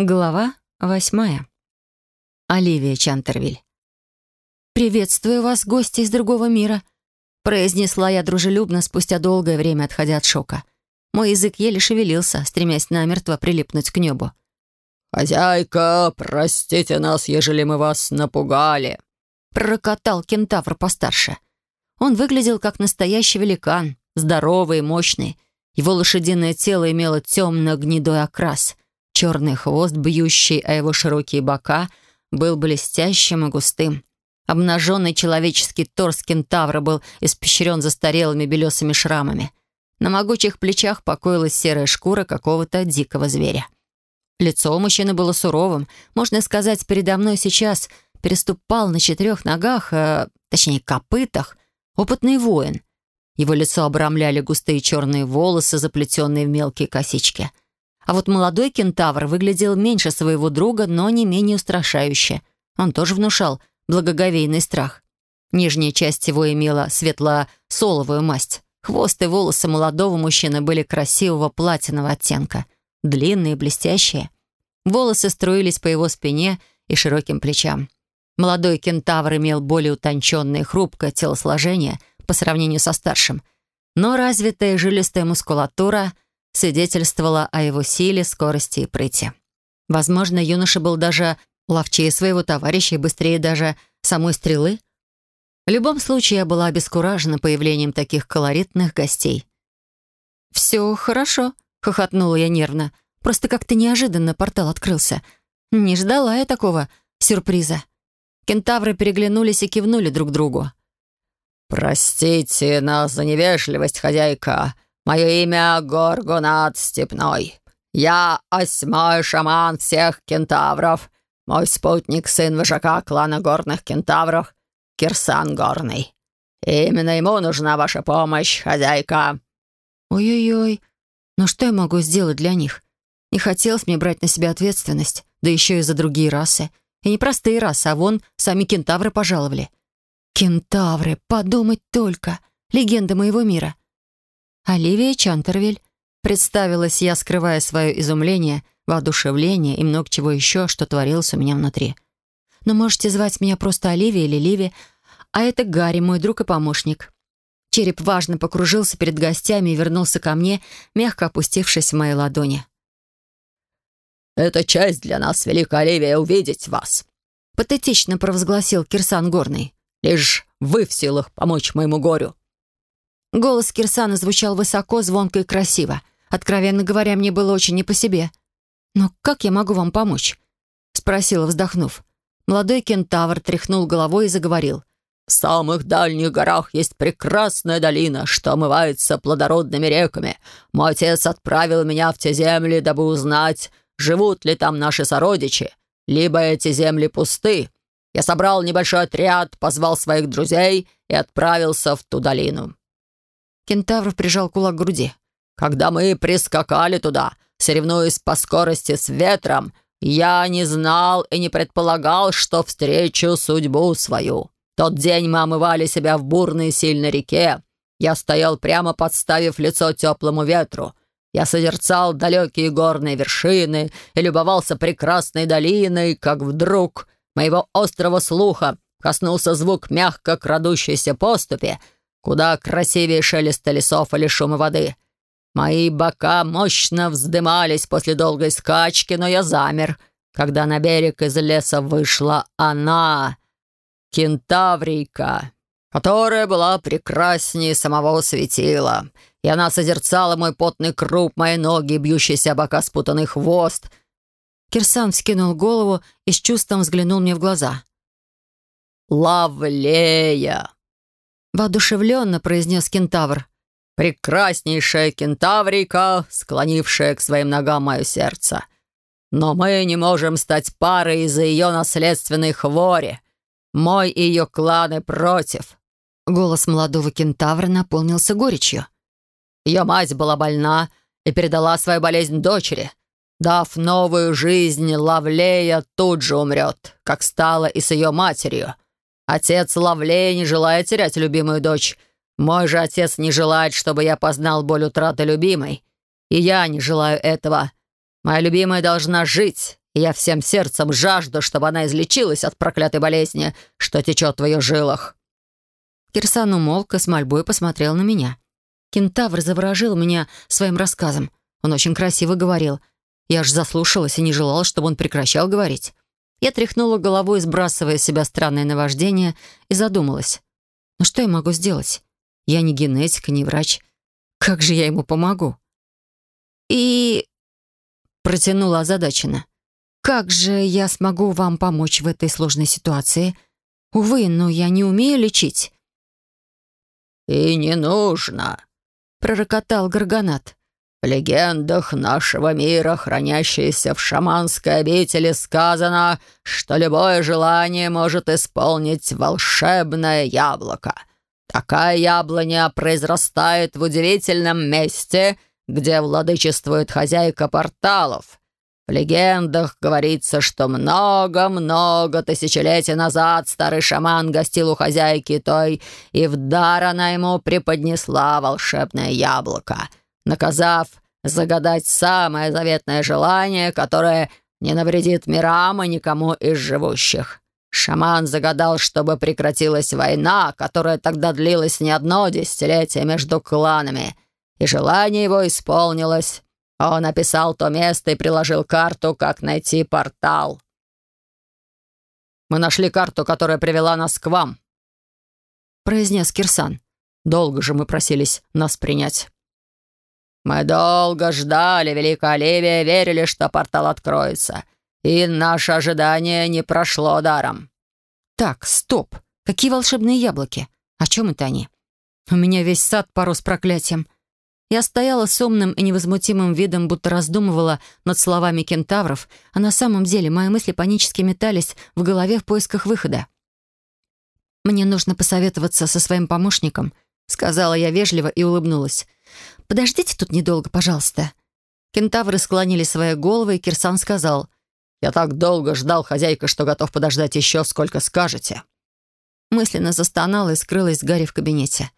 Глава восьмая. Оливия Чантервиль. «Приветствую вас, гости из другого мира», — произнесла я дружелюбно спустя долгое время, отходя от шока. Мой язык еле шевелился, стремясь намертво прилипнуть к небу. «Хозяйка, простите нас, ежели мы вас напугали», — прокатал кентавр постарше. Он выглядел как настоящий великан, здоровый и мощный. Его лошадиное тело имело темно-гнедой окрас — Черный хвост, бьющий о его широкие бока, был блестящим и густым. Обнаженный человеческий торс кентавра был испещрен застарелыми белесыми шрамами. На могучих плечах покоилась серая шкура какого-то дикого зверя. Лицо у мужчины было суровым. Можно сказать, передо мной сейчас переступал на четырех ногах, э, точнее, копытах, опытный воин. Его лицо обрамляли густые черные волосы, заплетенные в мелкие косички — а вот молодой кентавр выглядел меньше своего друга, но не менее устрашающе. Он тоже внушал благоговейный страх. Нижняя часть его имела светло-соловую масть. Хвост и волосы молодого мужчины были красивого платинового оттенка, длинные, блестящие. Волосы струились по его спине и широким плечам. Молодой кентавр имел более утонченное и хрупкое телосложение по сравнению со старшим, но развитая жилистая мускулатура — свидетельствовало о его силе, скорости и прыти. Возможно, юноша был даже ловчее своего товарища и быстрее даже самой стрелы. В любом случае, я была обескуражена появлением таких колоритных гостей. «Все хорошо», — хохотнула я нервно. «Просто как-то неожиданно портал открылся. Не ждала я такого сюрприза». Кентавры переглянулись и кивнули друг другу. «Простите нас за невежливость, хозяйка», Мое имя Горгунат Степной. Я осьмой шаман всех кентавров. Мой спутник — сын вожака клана горных кентавров, Кирсан Горный. Именно ему нужна ваша помощь, хозяйка». «Ой-ой-ой, ну что я могу сделать для них? Не хотелось мне брать на себя ответственность, да еще и за другие расы. И не простые расы, а вон сами кентавры пожаловали. Кентавры, подумать только. Легенда моего мира. «Оливия Чантервиль», — представилась я, скрывая свое изумление, воодушевление и много чего еще, что творилось у меня внутри. «Но можете звать меня просто Оливия или Ливи, а это Гарри, мой друг и помощник». Череп важно покружился перед гостями и вернулся ко мне, мягко опустившись в мои ладони. «Это честь для нас, Великая Оливия, увидеть вас», — патетично провозгласил Кирсан Горный. «Лишь вы в силах помочь моему горю». Голос Кирсана звучал высоко, звонко и красиво. Откровенно говоря, мне было очень не по себе. «Но как я могу вам помочь?» — спросила, вздохнув. Молодой кентавр тряхнул головой и заговорил. «В самых дальних горах есть прекрасная долина, что омывается плодородными реками. Мой отец отправил меня в те земли, дабы узнать, живут ли там наши сородичи, либо эти земли пусты. Я собрал небольшой отряд, позвал своих друзей и отправился в ту долину. Кентавр прижал кулак к груди. «Когда мы прискакали туда, соревнуясь по скорости с ветром, я не знал и не предполагал, что встречу судьбу свою. Тот день мы омывали себя в бурной сильной реке. Я стоял прямо подставив лицо теплому ветру. Я созерцал далекие горные вершины и любовался прекрасной долиной, как вдруг моего острого слуха коснулся звук мягко крадущейся поступи — Куда красивее шелеста лесов или шума воды. Мои бока мощно вздымались после долгой скачки, но я замер, когда на берег из леса вышла она, кентаврийка, которая была прекраснее самого светила. И она созерцала мой потный круп, мои ноги, бьющиеся бока спутанный хвост. Кирсан вскинул голову и с чувством взглянул мне в глаза. «Лавлея!» Воодушевленно произнес кентавр. «Прекраснейшая кентаврика, склонившая к своим ногам мое сердце. Но мы не можем стать парой из-за ее наследственной хвори. Мой и ее кланы против». Голос молодого кентавра наполнился горечью. Ее мать была больна и передала свою болезнь дочери. Дав новую жизнь, Лавлея тут же умрет, как стало и с ее матерью. Отец Лавлея не желает терять любимую дочь. Мой же отец не желает, чтобы я познал боль утраты любимой. И я не желаю этого. Моя любимая должна жить, и я всем сердцем жажду, чтобы она излечилась от проклятой болезни, что течет в ее жилах». Кирсан умолк и с мольбой посмотрел на меня. Кентавр заворожил меня своим рассказом. Он очень красиво говорил. Я аж заслушалась и не желала, чтобы он прекращал говорить. Я тряхнула головой, сбрасывая с себя странное наваждение, и задумалась. Ну что я могу сделать? Я не генетик, не врач. Как же я ему помогу? И... Протянула озадаченно. Как же я смогу вам помочь в этой сложной ситуации? Увы, но я не умею лечить. «И не нужно», — пророкотал Гарганат. «В легендах нашего мира, хранящейся в шаманской обители, сказано, что любое желание может исполнить волшебное яблоко. Такая яблоня произрастает в удивительном месте, где владычествует хозяйка порталов, в легендах говорится, что много-много тысячелетий назад старый шаман гостил у хозяйки той, и в дар она ему преподнесла волшебное яблоко, наказав загадать самое заветное желание, которое не навредит мирам и никому из живущих. Шаман загадал, чтобы прекратилась война, которая тогда длилась не одно десятилетие между кланами, и желание его исполнилось. Он описал то место и приложил карту, как найти портал. «Мы нашли карту, которая привела нас к вам», — произнес Кирсан. «Долго же мы просились нас принять». «Мы долго ждали, Великая Оливия, верили, что портал откроется. И наше ожидание не прошло даром». «Так, стоп. Какие волшебные яблоки? О чем это они? У меня весь сад порос проклятием. Я стояла с умным и невозмутимым видом, будто раздумывала над словами кентавров, а на самом деле мои мысли панически метались в голове в поисках выхода. «Мне нужно посоветоваться со своим помощником», — сказала я вежливо и улыбнулась. «Подождите тут недолго, пожалуйста». Кентавры склонили свои головы, и Кирсан сказал, «Я так долго ждал, хозяйка, что готов подождать еще, сколько скажете». Мысленно застонала и скрылась Гарри в кабинете.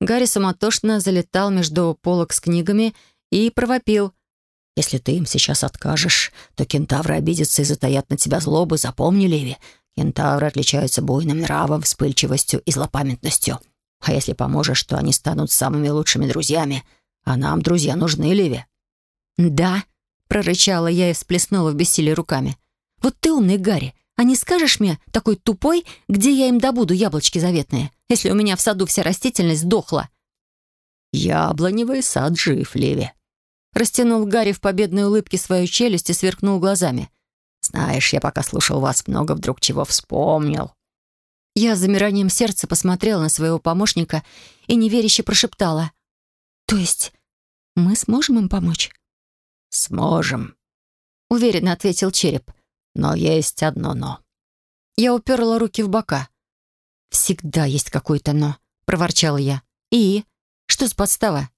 Гарри самотошно залетал между полок с книгами и провопил. «Если ты им сейчас откажешь, то кентавры обидятся и затаят на тебя злобу. Запомни, Леви, кентавры отличаются буйным нравом, вспыльчивостью и злопамятностью. А если поможешь, то они станут самыми лучшими друзьями. А нам друзья нужны, Леви». «Да», — прорычала я и всплеснула в бессилии руками. «Вот ты умный, Гарри. А не скажешь мне, такой тупой, где я им добуду яблочки заветные, если у меня в саду вся растительность сдохла?» «Яблоневый сад жив, Леви», — растянул Гарри в победной улыбке свою челюсть и сверкнул глазами. «Знаешь, я пока слушал вас, много вдруг чего вспомнил». Я с замиранием сердца посмотрела на своего помощника и неверяще прошептала. «То есть мы сможем им помочь?» «Сможем», — уверенно ответил череп. Но есть одно «но». Я уперла руки в бока. «Всегда есть какое-то «но», — проворчала я. «И? Что с подстава?»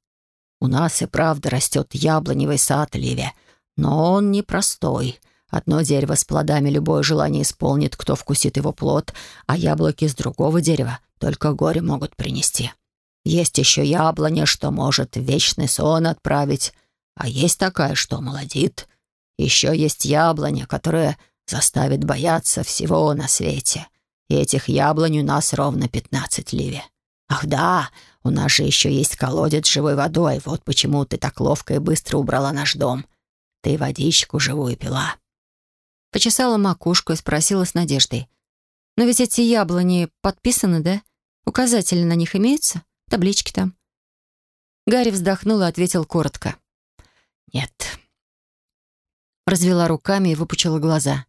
«У нас и правда растет яблоневый сад, Ливия. Но он непростой. Одно дерево с плодами любое желание исполнит, кто вкусит его плод, а яблоки с другого дерева только горе могут принести. Есть еще яблоня, что может вечный сон отправить, а есть такая, что молодит, еще есть яблоня, которая заставит бояться всего на свете. И этих яблонь у нас ровно пятнадцать, Ливи. Ах да, у нас же еще есть колодец с живой водой. Вот почему ты так ловко и быстро убрала наш дом. Ты водичку живую пила». Почесала макушку и спросила с надеждой. «Но ведь эти яблони подписаны, да? Указатели на них имеются? Таблички там?» Гарри вздохнул и ответил коротко. «Нет, Развела руками и выпучила глаза.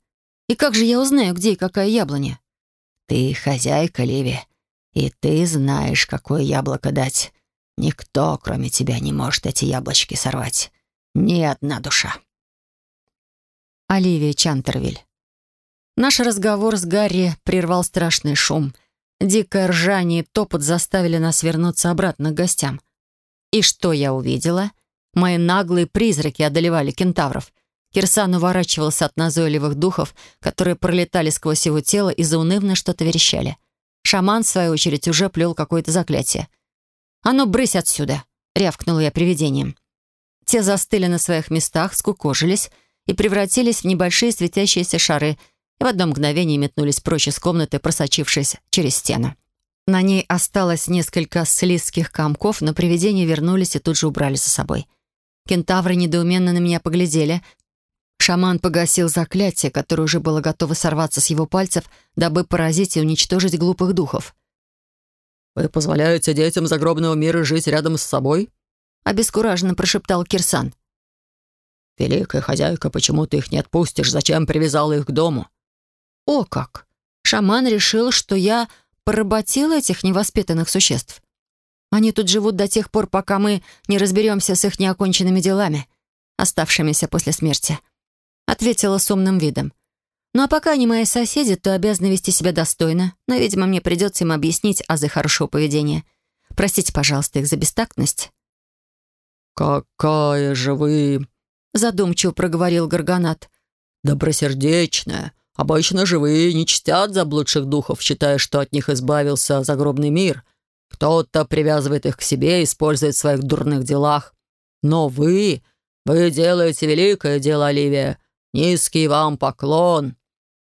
«И как же я узнаю, где и какая яблоня?» «Ты хозяйка, Ливи, и ты знаешь, какое яблоко дать. Никто, кроме тебя, не может эти яблочки сорвать. Ни одна душа». Оливия Чантервиль. Наш разговор с Гарри прервал страшный шум. Дикое ржание и топот заставили нас вернуться обратно к гостям. И что я увидела? Мои наглые призраки одолевали кентавров — Кирсан уворачивался от назойливых духов, которые пролетали сквозь его тело и заунывно что-то верещали. Шаман, в свою очередь, уже плел какое-то заклятие. «А ну, брысь отсюда!» — рявкнула я привидением. Те застыли на своих местах, скукожились и превратились в небольшие светящиеся шары и в одно мгновение метнулись прочь из комнаты, просочившись через стену. На ней осталось несколько слизких комков, но привидения вернулись и тут же убрали за собой. Кентавры недоуменно на меня поглядели. Шаман погасил заклятие, которое уже было готово сорваться с его пальцев, дабы поразить и уничтожить глупых духов. «Вы позволяете детям загробного мира жить рядом с собой?» — обескураженно прошептал Кирсан. «Великая хозяйка, почему ты их не отпустишь? Зачем привязала их к дому?» «О как! Шаман решил, что я поработила этих невоспитанных существ. Они тут живут до тех пор, пока мы не разберемся с их неоконченными делами, оставшимися после смерти», — ответила с умным видом. «Ну а пока они мои соседи, то обязаны вести себя достойно, но, видимо, мне придется им объяснить азы хорошего поведения. Простите, пожалуйста, их за бестактность». «Какая же вы...» — задумчиво проговорил Горгонат. «Добросердечная. Обычно живые не чтят заблудших духов, считая, что от них избавился загробный мир. Кто-то привязывает их к себе использует в своих дурных делах. Но вы... Вы делаете великое дело, Оливия. Низкий вам поклон».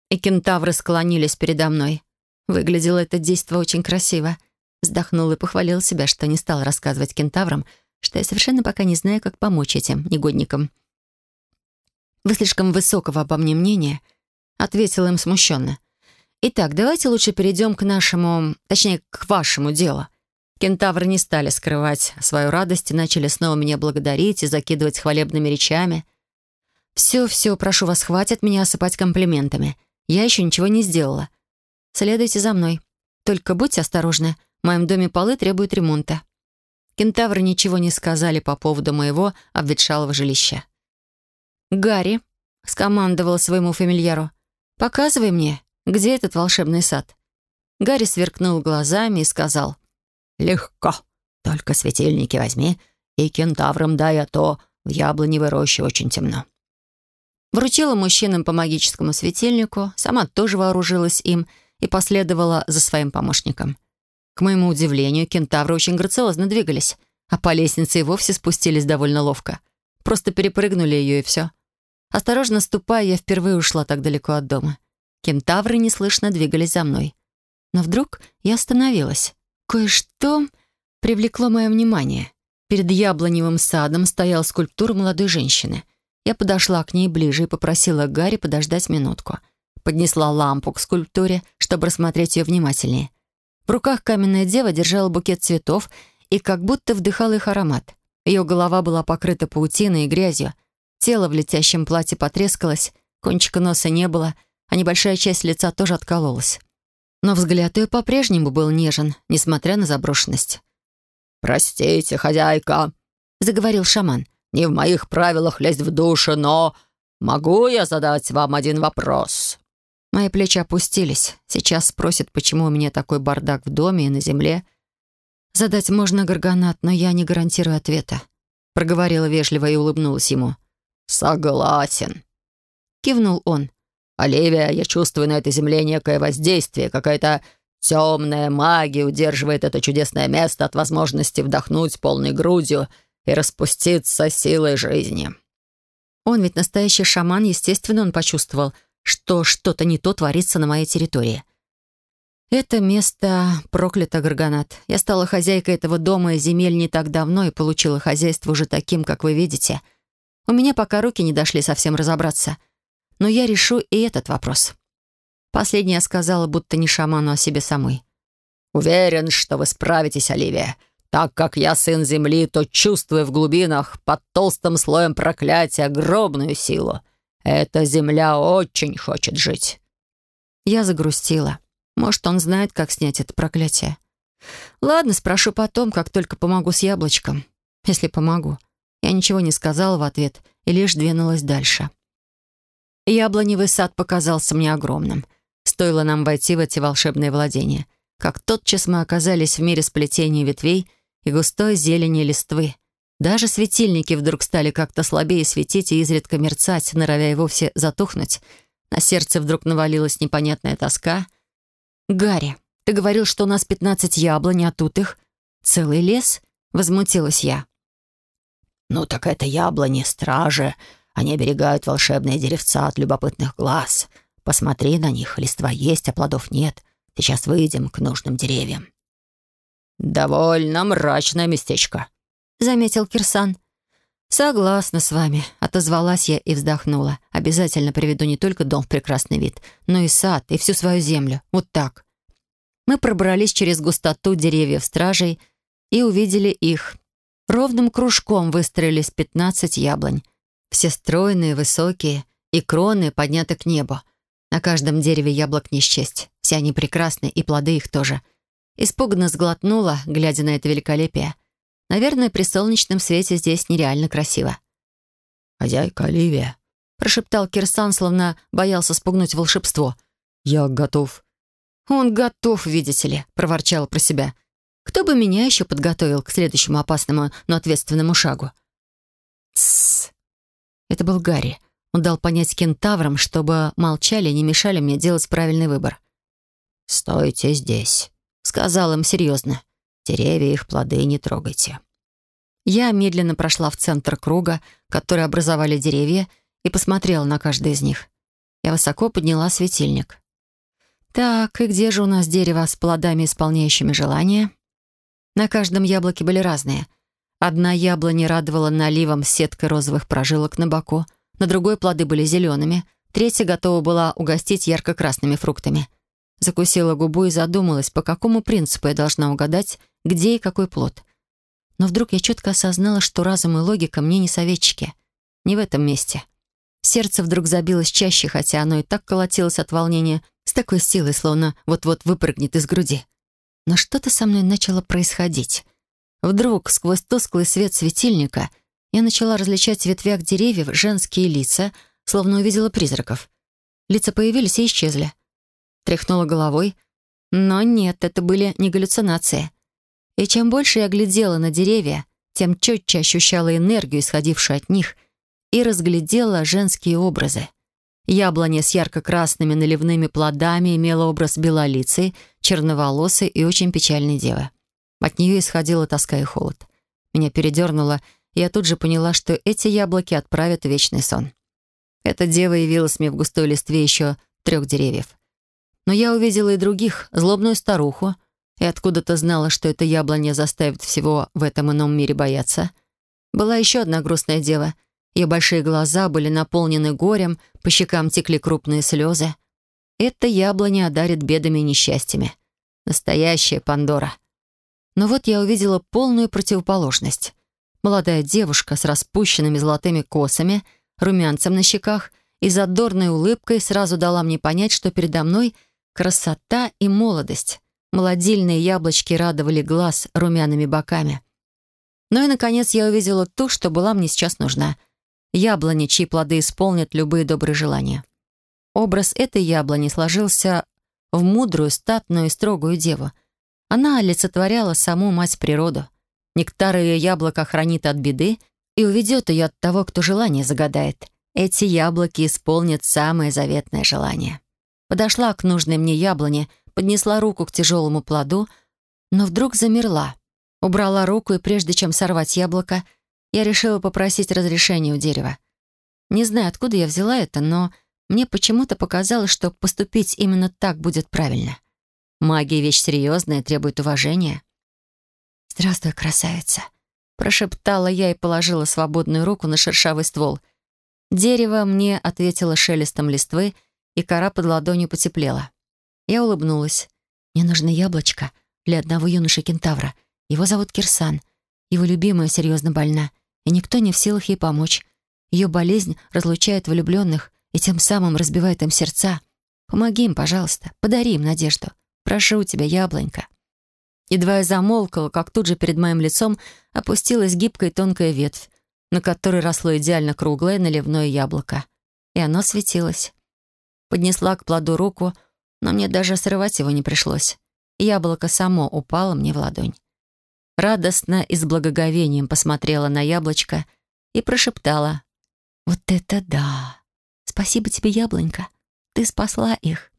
И кентавры склонились передо мной. Выглядело это действо очень красиво. Вздохнул и похвалил себя, что не стал рассказывать кентаврам, что я совершенно пока не знаю, как помочь этим негодникам. «Вы слишком высокого обо мне мнения», — ответила им смущенно. «Итак, давайте лучше перейдем к нашему, точнее, к вашему делу». Кентавры не стали скрывать свою радость и начали снова меня благодарить и закидывать хвалебными речами. «Все-все, прошу вас, хватит меня осыпать комплиментами. Я еще ничего не сделала. Следуйте за мной. Только будьте осторожны, в моем доме полы требуют ремонта». Кентавры ничего не сказали по поводу моего обветшалого жилища. «Гарри», — скомандовала своему фамильяру, — «показывай мне, где этот волшебный сад». Гарри сверкнул глазами и сказал, «Легко. Только светильники возьми, и кентаврам дай, а то в яблоневой роще очень темно». Вручила мужчинам по магическому светильнику, сама тоже вооружилась им и последовала за своим помощником. К моему удивлению, кентавры очень грациозно двигались, а по лестнице и вовсе спустились довольно ловко. Просто перепрыгнули ее и все. Осторожно ступая, я впервые ушла так далеко от дома. Кентавры неслышно двигались за мной. Но вдруг я остановилась. Кое-что привлекло мое внимание. Перед яблоневым садом стояла скульптура молодой женщины. Я подошла к ней ближе и попросила Гарри подождать минутку. Поднесла лампу к скульптуре, чтобы рассмотреть ее внимательнее. В руках каменная дева держала букет цветов и как будто вдыхала их аромат. Ее голова была покрыта паутиной и грязью, Тело в летящем платье потрескалось, кончика носа не было, а небольшая часть лица тоже откололась. Но взгляд ее по-прежнему был нежен, несмотря на заброшенность. «Простите, хозяйка», — заговорил шаман. «Не в моих правилах лезть в душу, но могу я задать вам один вопрос?» Мои плечи опустились. Сейчас спросят, почему у меня такой бардак в доме и на земле. Задать можно горгонат, но я не гарантирую ответа. Проговорила вежливо и улыбнулась ему. «Согласен», — кивнул он. «Оливия, я чувствую на этой земле некое воздействие, какая-то темная магия удерживает это чудесное место от возможности вдохнуть полной грудью и распуститься силой жизни». Он ведь настоящий шаман, естественно, он почувствовал, что что-то не то творится на моей территории. Это место проклято, Гарганат. Я стала хозяйкой этого дома и земель не так давно и получила хозяйство уже таким, как вы видите — у меня пока руки не дошли совсем разобраться. Но я решу и этот вопрос. Последнее сказала, будто не шаману, а себе самой. «Уверен, что вы справитесь, Оливия. Так как я сын земли, то чувствую в глубинах под толстым слоем проклятия огромную силу. Эта земля очень хочет жить». Я загрустила. Может, он знает, как снять это проклятие. Ладно, спрошу потом, как только помогу с яблочком. Если помогу. Я ничего не сказала в ответ и лишь двинулась дальше. Яблоневый сад показался мне огромным. Стоило нам войти в эти волшебные владения, как тотчас мы оказались в мире сплетения ветвей и густой зелени листвы. Даже светильники вдруг стали как-то слабее светить и изредка мерцать, норовя и вовсе затухнуть. На сердце вдруг навалилась непонятная тоска. «Гарри, ты говорил, что у нас пятнадцать яблонь, а тут их целый лес?» — возмутилась я. «Ну так это яблони, стражи. Они оберегают волшебные деревца от любопытных глаз. Посмотри на них, листва есть, а плодов нет. Сейчас выйдем к нужным деревьям». «Довольно мрачное местечко», — заметил Кирсан. «Согласна с вами», — отозвалась я и вздохнула. «Обязательно приведу не только дом в прекрасный вид, но и сад, и всю свою землю. Вот так». Мы пробрались через густоту деревьев стражей и увидели их. Ровным кружком выстроились пятнадцать яблонь. Все стройные, высокие, и кроны подняты к небу. На каждом дереве яблок не счесть. Все они прекрасны, и плоды их тоже. Испуганно сглотнула, глядя на это великолепие. Наверное, при солнечном свете здесь нереально красиво. «Хозяйка Оливия», — прошептал Кирсан, словно боялся спугнуть волшебство. «Я готов». «Он готов, видите ли», — проворчал про себя. «Кто бы меня еще подготовил к следующему опасному, но ответственному шагу?» «Тссс». Это был Гарри. Он дал понять кентаврам, чтобы молчали и не мешали мне делать правильный выбор. «Стойте здесь», — сказал им серьезно. Деревья их плоды не трогайте. Я медленно прошла в центр круга, который образовали деревья, и посмотрела на каждый из них. Я высоко подняла светильник. Так, и где же у нас дерево с плодами, исполняющими желания? На каждом яблоке были разные. Одна яблоня радовала наливом с сеткой розовых прожилок на боку, на другой плоды были зелеными, третья готова была угостить ярко-красными фруктами. Закусила губу и задумалась, по какому принципу я должна угадать, где и какой плод. Но вдруг я четко осознала, что разум и логика мне не советчики. Не в этом месте. Сердце вдруг забилось чаще, хотя оно и так колотилось от волнения, с такой силой, словно вот-вот выпрыгнет из груди. Но что-то со мной начало происходить. Вдруг, сквозь тусклый свет светильника, я начала различать в ветвях деревьев женские лица, словно увидела призраков. Лица появились и исчезли. Тряхнула головой. Но нет, это были не галлюцинации. И чем больше я глядела на деревья, тем четче ощущала энергию, исходившую от них, и разглядела женские образы. Яблоня с ярко-красными наливными плодами имела образ белолицей, черноволосой и очень печальной девы. От нее исходила тоска и холод. Меня передернуло, и я тут же поняла, что эти яблоки отправят в вечный сон. Эта дева явилась мне в густой листве еще трех деревьев. Но я увидела и других, злобную старуху, и откуда-то знала, что эта яблоня заставит всего в этом ином мире бояться. Была еще одна грустная дева. Ее большие глаза были наполнены горем, по щекам текли крупные слезы. Эта яблоня одарит бедами и несчастьями. Настоящая Пандора. Но вот я увидела полную противоположность. Молодая девушка с распущенными золотыми косами, румянцем на щеках и задорной улыбкой сразу дала мне понять, что передо мной красота и молодость. Молодильные яблочки радовали глаз румяными боками. Ну и, наконец, я увидела ту, что была мне сейчас нужна. Яблони, чьи плоды исполнят любые добрые желания. Образ этой яблони сложился в мудрую, статную и строгую деву. Она олицетворяла саму мать природу. Нектар ее яблоко хранит от беды и уведет ее от того, кто желание загадает. Эти яблоки исполнят самое заветное желание. Подошла к нужной мне яблоне — поднесла руку к тяжелому плоду, но вдруг замерла. Убрала руку, и прежде чем сорвать яблоко, я решила попросить разрешения у дерева. Не знаю, откуда я взяла это, но мне почему-то показалось, что поступить именно так будет правильно. Магия — вещь серьезная, требует уважения. «Здравствуй, красавица», — прошептала я и положила свободную руку на шершавый ствол. Дерево мне ответило шелестом листвы, и кора под ладонью потеплела. Я улыбнулась. «Мне нужно яблочко для одного юноши-кентавра. Его зовут Кирсан. Его любимая серьезно больна, и никто не в силах ей помочь. Ее болезнь разлучает влюбленных и тем самым разбивает им сердца. Помоги им, пожалуйста, подари им надежду. Прошу тебя, яблонька». Едва я замолкала, как тут же перед моим лицом опустилась гибкая тонкая ветвь, на которой росло идеально круглое наливное яблоко. И оно светилось. Поднесла к плоду руку — но мне даже срывать его не пришлось. Яблоко само упало мне в ладонь. Радостно и с благоговением посмотрела на яблочко и прошептала. «Вот это да! Спасибо тебе, яблонька! Ты спасла их!»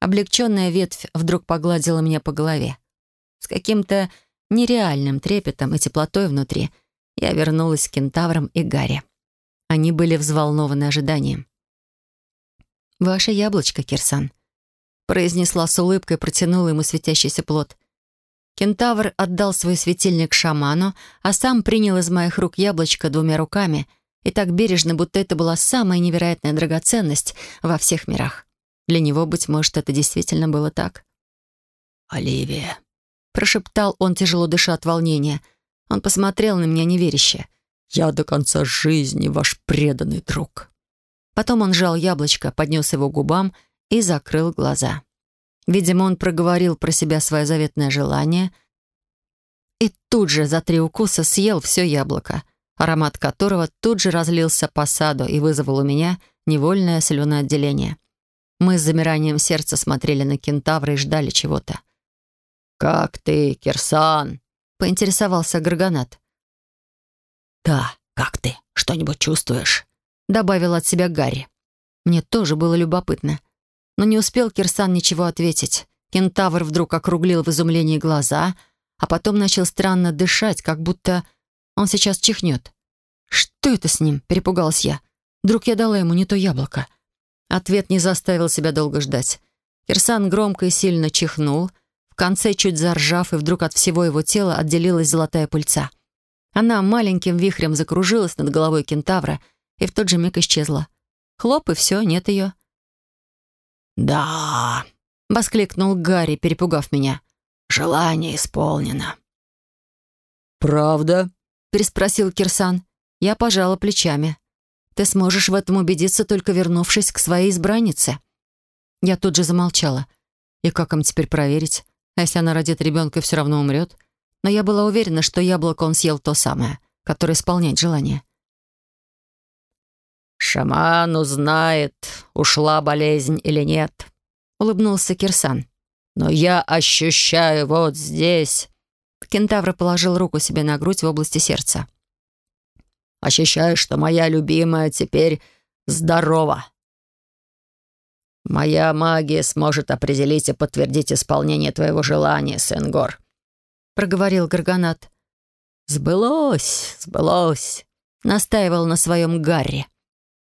Облегченная ветвь вдруг погладила меня по голове. С каким-то нереальным трепетом и теплотой внутри я вернулась к кентаврам и Гарри. Они были взволнованы ожиданием. «Ваше яблочко, Кирсан», — произнесла с улыбкой и протянула ему светящийся плод. Кентавр отдал свой светильник шаману, а сам принял из моих рук яблочко двумя руками и так бережно, будто это была самая невероятная драгоценность во всех мирах. Для него, быть может, это действительно было так. «Оливия», — прошептал он, тяжело дыша от волнения. Он посмотрел на меня неверяще. «Я до конца жизни ваш преданный друг». Потом он сжал яблочко, поднес его к губам и закрыл глаза. Видимо, он проговорил про себя свое заветное желание и тут же за три укуса съел все яблоко, аромат которого тут же разлился по саду и вызвал у меня невольное слюноотделение. Мы с замиранием сердца смотрели на кентавра и ждали чего-то. «Как ты, Кирсан?» — поинтересовался Гарганат. «Да, как ты? Что-нибудь чувствуешь?» — добавил от себя Гарри. Мне тоже было любопытно. Но не успел Кирсан ничего ответить. Кентавр вдруг округлил в изумлении глаза, а потом начал странно дышать, как будто он сейчас чихнет. «Что это с ним?» — перепугалась я. «Вдруг я дала ему не то яблоко?» Ответ не заставил себя долго ждать. Кирсан громко и сильно чихнул, в конце чуть заржав, и вдруг от всего его тела отделилась золотая пыльца. Она маленьким вихрем закружилась над головой кентавра и в тот же миг исчезла. Хлоп, и все, нет ее. «Да!» — воскликнул Гарри, перепугав меня. «Желание исполнено». «Правда?» — переспросил Кирсан. Я пожала плечами. «Ты сможешь в этом убедиться, только вернувшись к своей избраннице». Я тут же замолчала. И как им теперь проверить? А если она родит ребенка и все равно умрет? Но я была уверена, что яблоко он съел то самое, которое исполняет желание. «Шаман узнает, ушла болезнь или нет», — улыбнулся Кирсан. «Но я ощущаю вот здесь...» Кентавр положил руку себе на грудь в области сердца. «Ощущаю, что моя любимая теперь здорова. Моя магия сможет определить и подтвердить исполнение твоего желания, Сенгор», — проговорил Гарганат. «Сбылось, сбылось», — настаивал на своем Гарри.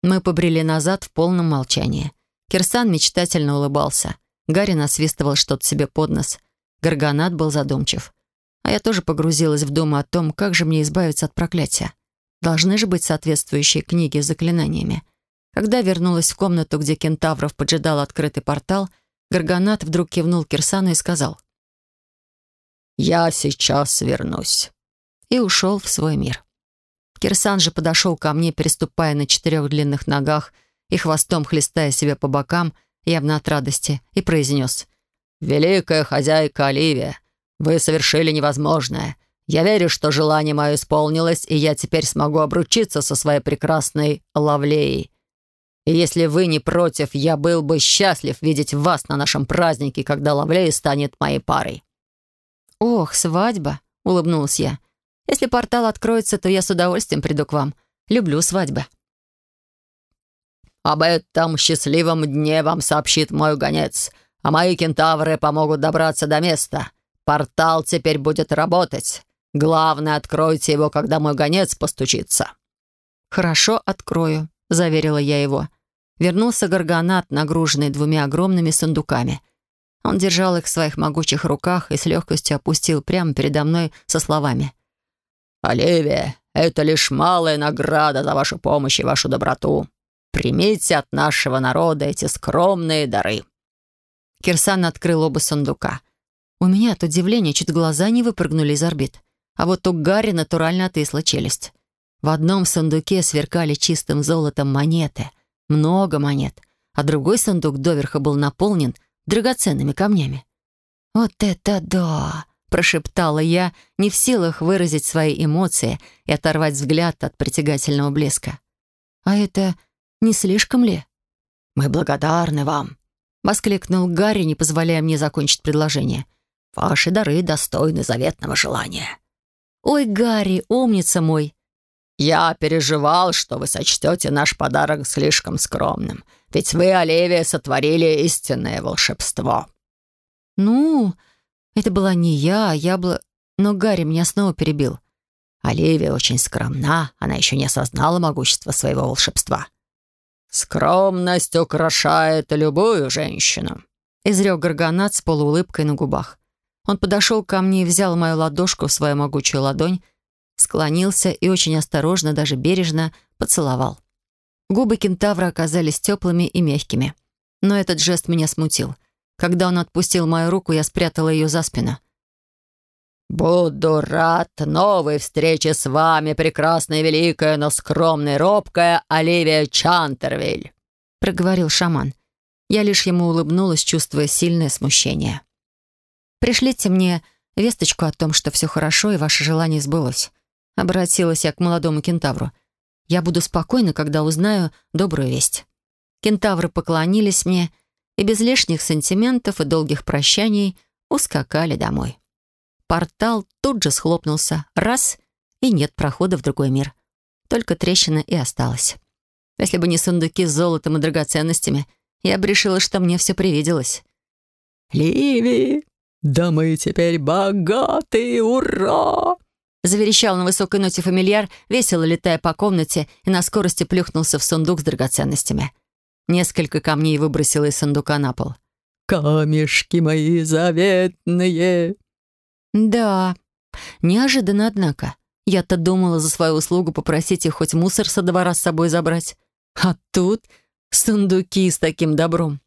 Мы побрели назад в полном молчании. Кирсан мечтательно улыбался. Гарри насвистывал что-то себе под нос. Гарганат был задумчив. А я тоже погрузилась в думу о том, как же мне избавиться от проклятия. Должны же быть соответствующие книги с заклинаниями. Когда вернулась в комнату, где кентавров поджидал открытый портал, Гарганат вдруг кивнул Кирсану и сказал «Я сейчас вернусь» и ушел в свой мир. Кирсан же подошел ко мне, переступая на четырех длинных ногах и хвостом хлестая себя по бокам, явно от радости, и произнес. «Великая хозяйка Оливия, вы совершили невозможное. Я верю, что желание мое исполнилось, и я теперь смогу обручиться со своей прекрасной Лавлеей. И если вы не против, я был бы счастлив видеть вас на нашем празднике, когда Лавлея станет моей парой». «Ох, свадьба!» — улыбнулась я. Если портал откроется, то я с удовольствием приду к вам. Люблю свадьбы». «Об этом счастливом дне вам сообщит мой гонец, а мои кентавры помогут добраться до места. Портал теперь будет работать. Главное, откройте его, когда мой гонец постучится». «Хорошо, открою», — заверила я его. Вернулся Гарганат, нагруженный двумя огромными сундуками. Он держал их в своих могучих руках и с легкостью опустил прямо передо мной со словами. «Оливия, это лишь малая награда за вашу помощь и вашу доброту. Примите от нашего народа эти скромные дары». Кирсан открыл оба сундука. У меня от удивления чуть глаза не выпрыгнули из орбит. А вот у Гарри натурально отвисла челюсть. В одном сундуке сверкали чистым золотом монеты. Много монет. А другой сундук доверха был наполнен драгоценными камнями. «Вот это да! прошептала я, не в силах выразить свои эмоции и оторвать взгляд от притягательного блеска. «А это не слишком ли?» «Мы благодарны вам», — воскликнул Гарри, не позволяя мне закончить предложение. «Ваши дары достойны заветного желания». «Ой, Гарри, умница мой!» «Я переживал, что вы сочтете наш подарок слишком скромным, ведь вы, Оливия, сотворили истинное волшебство». «Ну, это была не я, а я была... Но Гарри меня снова перебил. Оливия очень скромна, она еще не осознала могущества своего волшебства. «Скромность украшает любую женщину», — изрек Гарганат с полуулыбкой на губах. Он подошел ко мне и взял мою ладошку в свою могучую ладонь, склонился и очень осторожно, даже бережно, поцеловал. Губы кентавра оказались теплыми и мягкими. Но этот жест меня смутил. Когда он отпустил мою руку, я спрятала ее за спину. «Буду рад новой встрече с вами, прекрасная, великая, но скромная, робкая Оливия Чантервиль», — проговорил шаман. Я лишь ему улыбнулась, чувствуя сильное смущение. «Пришлите мне весточку о том, что все хорошо и ваше желание сбылось». Обратилась я к молодому кентавру. «Я буду спокойна, когда узнаю добрую весть». Кентавры поклонились мне и без лишних сантиментов и долгих прощаний ускакали домой. Портал тут же схлопнулся. Раз — и нет прохода в другой мир. Только трещина и осталась. Если бы не сундуки с золотом и драгоценностями, я бы решила, что мне все привиделось. «Ливи, да мы теперь богатые, ура!» Заверещал на высокой ноте фамильяр, весело летая по комнате и на скорости плюхнулся в сундук с драгоценностями. Несколько камней выбросила из сундука на пол. «Камешки мои заветные!» Да, неожиданно, однако. Я-то думала за свою услугу попросить их хоть мусор со двора с собой забрать. А тут сундуки с таким добром.